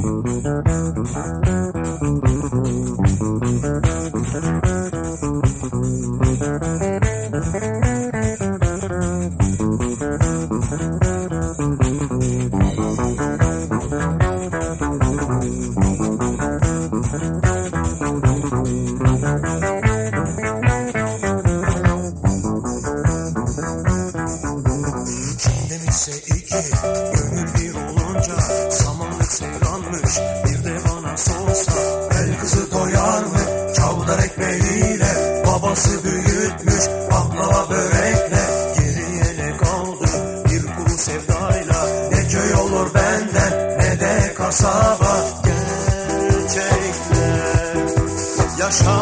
Let me say it, again. Ekmeğiyle Babası büyütmüş baklava börekle Geriye ne kaldı. Bir kuru sevdayla Ne köy olur benden ne de kasaba. Gerçekler yaşam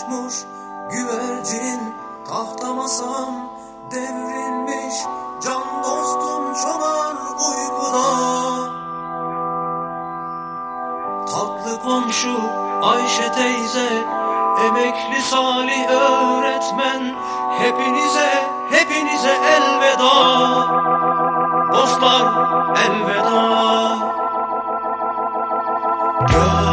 uçmuş güvercinin tahta masam devrilmiş can dostum çoban uykuda tatlı komşu Ayşe teyze emekli Salih öğretmen hepinize hepinize elveda. Dostlar elveda. Gör